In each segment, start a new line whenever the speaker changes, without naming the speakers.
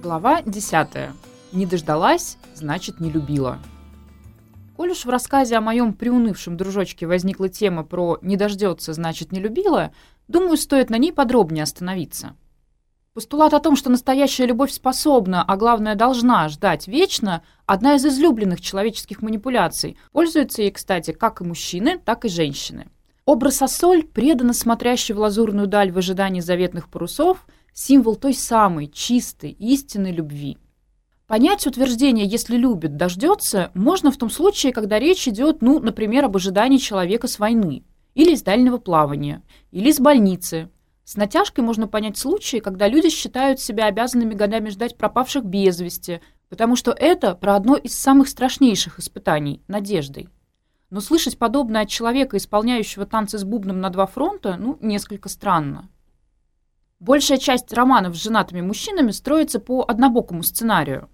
Глава 10. Не дождалась, значит, не любила. Коль уж в рассказе о моем приунывшем дружочке возникла тема про «не дождется, значит, не любила», думаю, стоит на ней подробнее остановиться. Постулат о том, что настоящая любовь способна, а главное должна ждать вечно, одна из излюбленных человеческих манипуляций. пользуется ей, кстати, как и мужчины, так и женщины. Образ Ассоль, преданно смотрящий в лазурную даль в ожидании заветных парусов – символ той самой чистой истинной любви. Понять утверждение «если любит, дождется» можно в том случае, когда речь идет, ну, например, об ожидании человека с войны, или из дальнего плавания, или из больницы. С натяжкой можно понять случаи, когда люди считают себя обязанными годами ждать пропавших без вести, потому что это про одно из самых страшнейших испытаний – надеждой. Но слышать подобное от человека, исполняющего танцы с бубном на два фронта, ну, несколько странно. Большая часть романов с женатыми мужчинами строится по однобокому сценарию.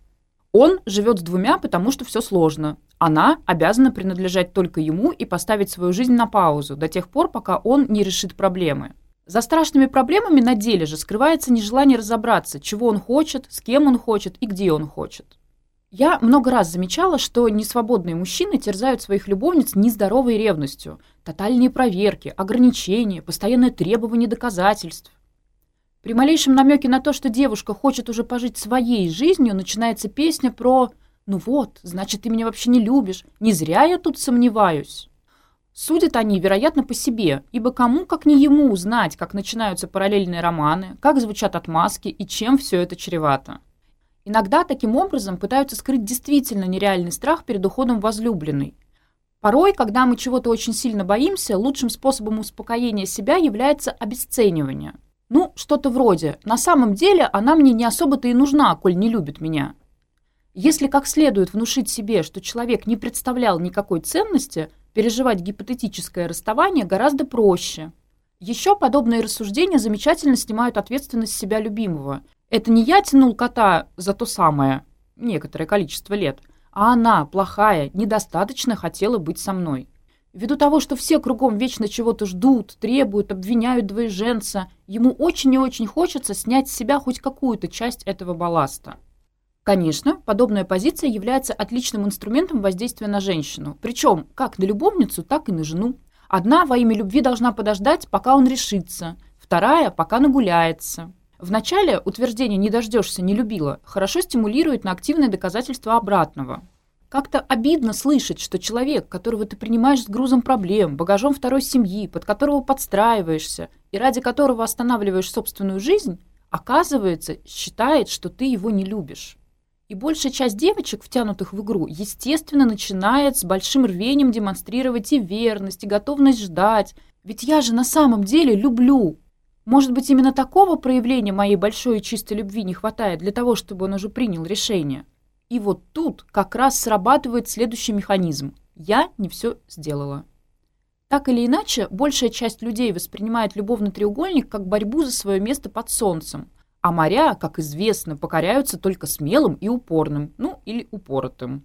Он живет с двумя, потому что все сложно. Она обязана принадлежать только ему и поставить свою жизнь на паузу до тех пор, пока он не решит проблемы. За страшными проблемами на деле же скрывается нежелание разобраться, чего он хочет, с кем он хочет и где он хочет. Я много раз замечала, что несвободные мужчины терзают своих любовниц нездоровой ревностью, тотальные проверки, ограничения, постоянное требование доказательств. При малейшем намеке на то, что девушка хочет уже пожить своей жизнью, начинается песня про «Ну вот, значит, ты меня вообще не любишь, не зря я тут сомневаюсь». Судят они, вероятно, по себе, ибо кому, как не ему, узнать, как начинаются параллельные романы, как звучат отмазки и чем все это чревато. Иногда таким образом пытаются скрыть действительно нереальный страх перед уходом возлюбленной. Порой, когда мы Ну, что-то вроде. На самом деле она мне не особо-то и нужна, коль не любит меня. Если как следует внушить себе, что человек не представлял никакой ценности, переживать гипотетическое расставание гораздо проще. Еще подобные рассуждения замечательно снимают ответственность себя любимого. Это не я тянул кота за то самое, некоторое количество лет, а она, плохая, недостаточно хотела быть со мной. Ввиду того, что все кругом вечно чего-то ждут, требуют, обвиняют двоеженца, ему очень и очень хочется снять с себя хоть какую-то часть этого балласта. Конечно, подобная позиция является отличным инструментом воздействия на женщину, причем как на любовницу, так и на жену. Одна во имя любви должна подождать, пока он решится, вторая, пока нагуляется. Вначале утверждение «не дождешься, не любила» хорошо стимулирует на активное доказательство обратного. Как-то обидно слышать, что человек, которого ты принимаешь с грузом проблем, багажом второй семьи, под которого подстраиваешься и ради которого останавливаешь собственную жизнь, оказывается, считает, что ты его не любишь. И большая часть девочек, втянутых в игру, естественно, начинает с большим рвением демонстрировать и верность, и готовность ждать. Ведь я же на самом деле люблю. Может быть, именно такого проявления моей большой и чистой любви не хватает для того, чтобы он уже принял решение? И вот тут как раз срабатывает следующий механизм. Я не все сделала. Так или иначе, большая часть людей воспринимает любовный треугольник как борьбу за свое место под солнцем, а моря, как известно, покоряются только смелым и упорным, ну или упоротым.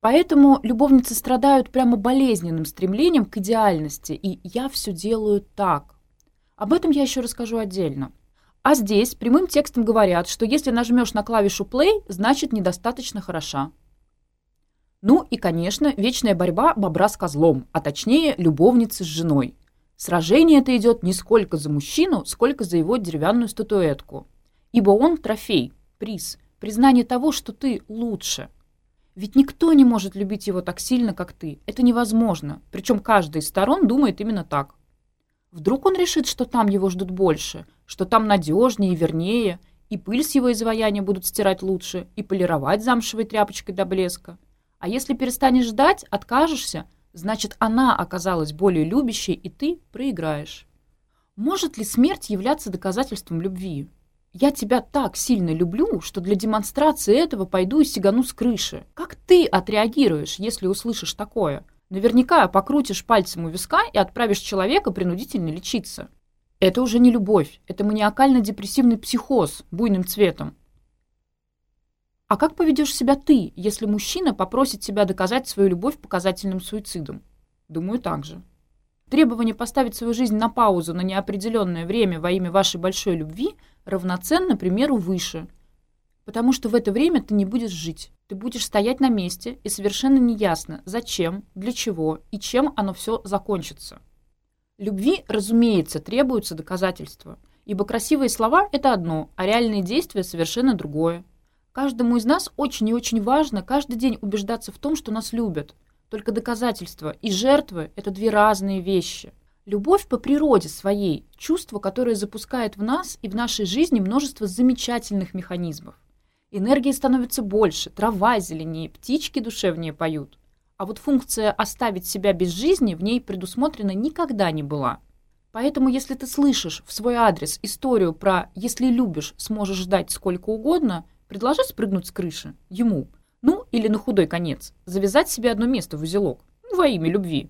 Поэтому любовницы страдают прямо болезненным стремлением к идеальности, и я все делаю так. Об этом я еще расскажу отдельно. А здесь прямым текстом говорят, что если нажмешь на клавишу play, значит недостаточно хороша. Ну и, конечно, вечная борьба бобра с козлом, а точнее любовницы с женой. Сражение это идет не сколько за мужчину, сколько за его деревянную статуэтку – ибо он трофей, приз, признание того, что ты лучше. Ведь никто не может любить его так сильно, как ты. Это невозможно. Причем каждая из сторон думает именно так. Вдруг он решит, что там его ждут больше, что там надежнее и вернее, и пыль с его изваяния будут стирать лучше, и полировать замшевой тряпочкой до блеска. А если перестанешь ждать, откажешься, значит, она оказалась более любящей, и ты проиграешь. Может ли смерть являться доказательством любви? Я тебя так сильно люблю, что для демонстрации этого пойду и сигану с крыши. Как ты отреагируешь, если услышишь такое? наверняка покрутишь пальцем у виска и отправишь человека принудительно лечиться. Это уже не любовь, это маниакально-депрессивный психоз буйным цветом. А как поведешь себя ты, если мужчина попросит тебя доказать свою любовь показательным суицидом? Думаю, так же. Требование поставить свою жизнь на паузу на неопределенное время во имя вашей большой любви равноценно примеру выше – потому что в это время ты не будешь жить. Ты будешь стоять на месте, и совершенно неясно, зачем, для чего и чем оно все закончится. Любви, разумеется, требуются доказательства, ибо красивые слова – это одно, а реальные действия – совершенно другое. Каждому из нас очень и очень важно каждый день убеждаться в том, что нас любят. Только доказательства и жертвы – это две разные вещи. Любовь по природе своей – чувство, которое запускает в нас и в нашей жизни множество замечательных механизмов. Энергии становится больше, трава зеленее, птички душевнее поют. А вот функция оставить себя без жизни в ней предусмотрена никогда не была. Поэтому, если ты слышишь в свой адрес историю про «если любишь, сможешь ждать сколько угодно», предложи спрыгнуть с крыши ему. Ну, или на худой конец, завязать себе одно место в узелок. Ну, во имя любви.